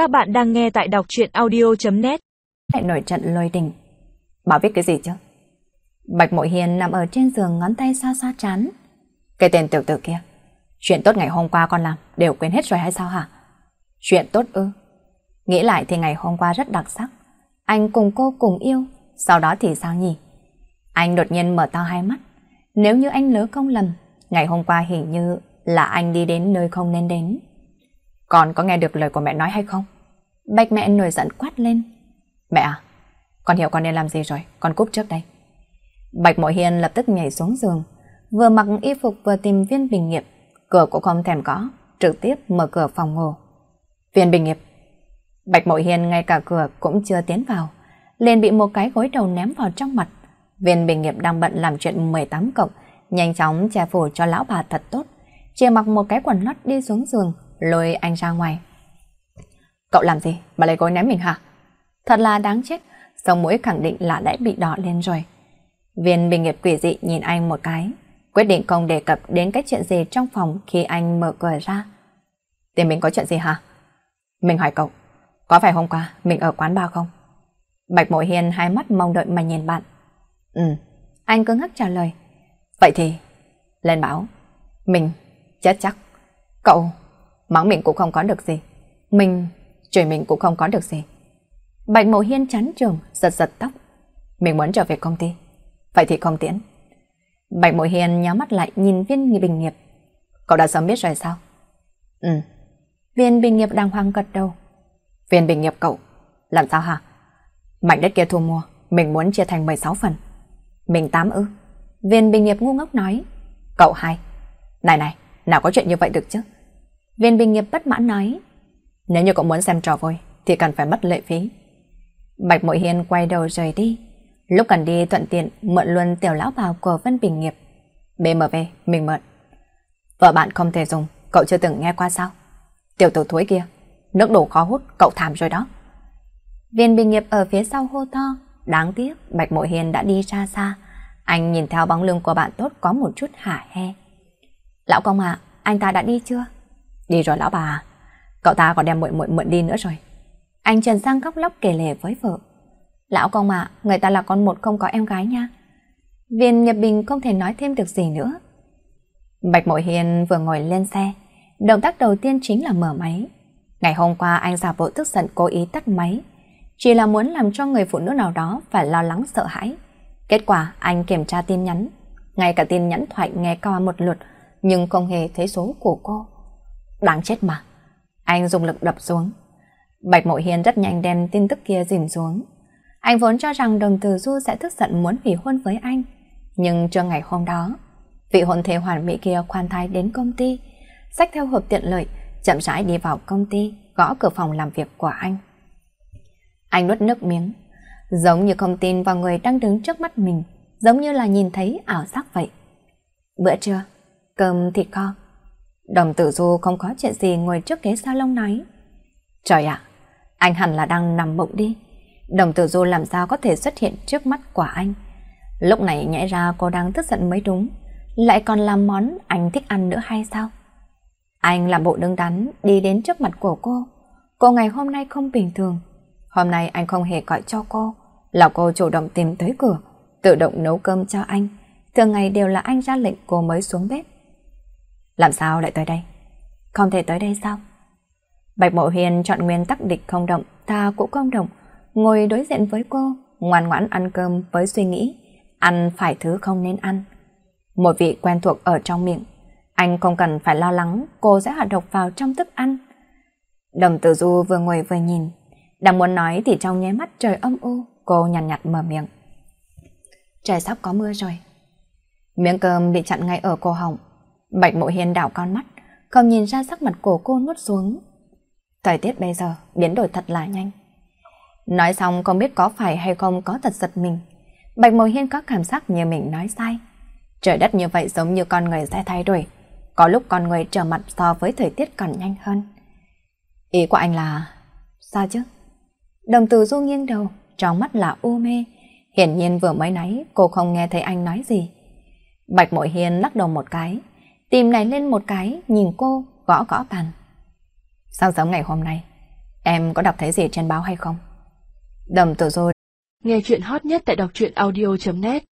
Các bạn đang nghe tại đọc truyện audio.net Lại nổi trận lôi đình. bảo biết cái gì chứ? Bạch Mội Hiền nằm ở trên giường ngón tay xa xa chán. Cái tên tiểu tử kia. Chuyện tốt ngày hôm qua con làm đều quên hết rồi hay sao hả? Chuyện tốt ư? Nghĩ lại thì ngày hôm qua rất đặc sắc. Anh cùng cô cùng yêu, sau đó thì sao nhỉ? Anh đột nhiên mở to hai mắt. Nếu như anh lỡ không lầm, ngày hôm qua hình như là anh đi đến nơi không nên đến. Con có nghe được lời của mẹ nói hay không? Bạch mẹ nổi giận quát lên. Mẹ à, con hiểu con nên làm gì rồi, con cúp trước đây. Bạch Mội Hiền lập tức nhảy xuống giường, vừa mặc y phục vừa tìm viên bình nghiệp, cửa cũng không thèm có, trực tiếp mở cửa phòng ngủ. Viên bình nghiệp. Bạch Mội Hiền ngay cả cửa cũng chưa tiến vào, liền bị một cái gối đầu ném vào trong mặt. Viên bình nghiệp đang bận làm chuyện 18 cộng, nhanh chóng che phủ cho lão bà thật tốt, chỉ mặc một cái quần lót đi xuống giường, lôi anh ra ngoài. Cậu làm gì mà lấy gối ném mình hả? Thật là đáng chết, sống mũi khẳng định là đã bị đỏ lên rồi. Viên bình nghiệp quỷ dị nhìn anh một cái, quyết định không đề cập đến cái chuyện gì trong phòng khi anh mở cửa ra. Tìm mình có chuyện gì hả? Mình hỏi cậu, có phải hôm qua mình ở quán bar không? Bạch Mội Hiền hai mắt mong đợi mà nhìn bạn. Ừ, anh cứ ngắc trả lời. Vậy thì, lên báo, mình chết chắc. Cậu, mắng mình cũng không có được gì. Mình, chửi mình cũng không có được gì. Bạch Mộ Hiên chán trường, giật giật tóc. Mình muốn trở về công ty. Vậy thì không tiễn. Bạch Mộ Hiên nhắm mắt lại nhìn viên bình nghiệp. Cậu đã sớm biết rồi sao? Ừ. Viên bình nghiệp đang hoang gật đầu. Viên bình nghiệp cậu, làm sao hả? Mảnh đất kia thu mua, mình muốn chia thành 16 phần. Mình tám ư. Viên bình nghiệp ngu ngốc nói. Cậu hai. Này này, nào có chuyện như vậy được chứ? Viên bình nghiệp bất mãn nói. Nếu như cậu muốn xem trò vui, thì cần phải mất lệ phí. Bạch Mội Hiên quay đầu rời đi. Lúc cần đi thuận tiện mượn luôn tiểu lão bào của Vân Bình Nghiệp. BMW, mình mượn. Vợ bạn không thể dùng, cậu chưa từng nghe qua sao? Tiểu tử thối kia, nước đổ khó hút, cậu thảm rồi đó. Viên Bình Nghiệp ở phía sau hô to, đáng tiếc Bạch Mội Hiên đã đi ra xa. Anh nhìn theo bóng lưng của bạn tốt có một chút hả he. Lão công à, anh ta đã đi chưa? Đi rồi lão bà Cậu ta còn đem muội muội mượn đi nữa rồi. Anh Trần Sang khóc lóc kể lể với vợ. Lão công ạ, người ta là con một không có em gái nha. Viên Nhật Bình không thể nói thêm được gì nữa. Bạch Mội Hiền vừa ngồi lên xe, động tác đầu tiên chính là mở máy. Ngày hôm qua anh giả bộ tức giận cố ý tắt máy, chỉ là muốn làm cho người phụ nữ nào đó phải lo lắng sợ hãi. Kết quả anh kiểm tra tin nhắn, ngay cả tin nhắn thoại nghe qua một lượt, nhưng không hề thấy số của cô. Đáng chết mà. Anh dùng lực đập xuống. Bạch Mộ Hiền rất nhanh đem tin tức kia dìm xuống. Anh vốn cho rằng đồng từ Du sẽ tức giận muốn hủy hôn với anh. Nhưng trưa ngày hôm đó, vị hôn thê hoàn mỹ kia khoan thai đến công ty, xách theo hộp tiện lợi, chậm rãi đi vào công ty, gõ cửa phòng làm việc của anh. Anh nuốt nước miếng, giống như không tin vào người đang đứng trước mắt mình, giống như là nhìn thấy ảo giác vậy. Bữa trưa, cơm thịt kho. Đồng tử du không có chuyện gì ngồi trước ghế salon nói. Trời ạ, anh hẳn là đang nằm mộng đi. Đồng tử du làm sao có thể xuất hiện trước mắt của anh. Lúc này nhảy ra cô đang tức giận mới đúng. Lại còn làm món anh thích ăn nữa hay sao? Anh làm bộ đứng đắn đi đến trước mặt của cô. Cô ngày hôm nay không bình thường. Hôm nay anh không hề gọi cho cô. Là cô chủ động tìm tới cửa, tự động nấu cơm cho anh. Thường ngày đều là anh ra lệnh cô mới xuống bếp. Làm sao lại tới đây? Không thể tới đây sao? Bạch Mộ Hiền chọn nguyên tắc địch không động, ta cũng không động, ngồi đối diện với cô, ngoan ngoãn ăn cơm với suy nghĩ, ăn phải thứ không nên ăn. Một vị quen thuộc ở trong miệng, anh không cần phải lo lắng cô sẽ hạ độc vào trong thức ăn. Đồng tử du vừa ngồi vừa nhìn, đang muốn nói thì trong nháy mắt trời âm u, cô nhàn nhạt, nhạt mở miệng. Trời sắp có mưa rồi. Miếng cơm bị chặn ngay ở cổ họng. Bạch Mộ hiên đảo con mắt, không nhìn ra sắc mặt của cô nuốt xuống. Thời tiết bây giờ biến đổi thật là nhanh. Nói xong không biết có phải hay không có thật giật mình. Bạch Mộ Hiên có cảm giác như mình nói sai. Trời đất như vậy giống như con người sẽ thay đổi. Có lúc con người trở mặt so với thời tiết còn nhanh hơn. Ý của anh là... Sao chứ? Đồng tử du nghiêng đầu, trong mắt là u mê. Hiển nhiên vừa mới nãy cô không nghe thấy anh nói gì. Bạch Mội Hiên lắc đầu một cái, tìm này lên một cái, nhìn cô, gõ gõ bàn. Sáng sớm ngày hôm nay, Em có đọc thấy gì trên báo hay không? Đầm tử du Nghe chuyện hot nhất tại đọc truyện audio.net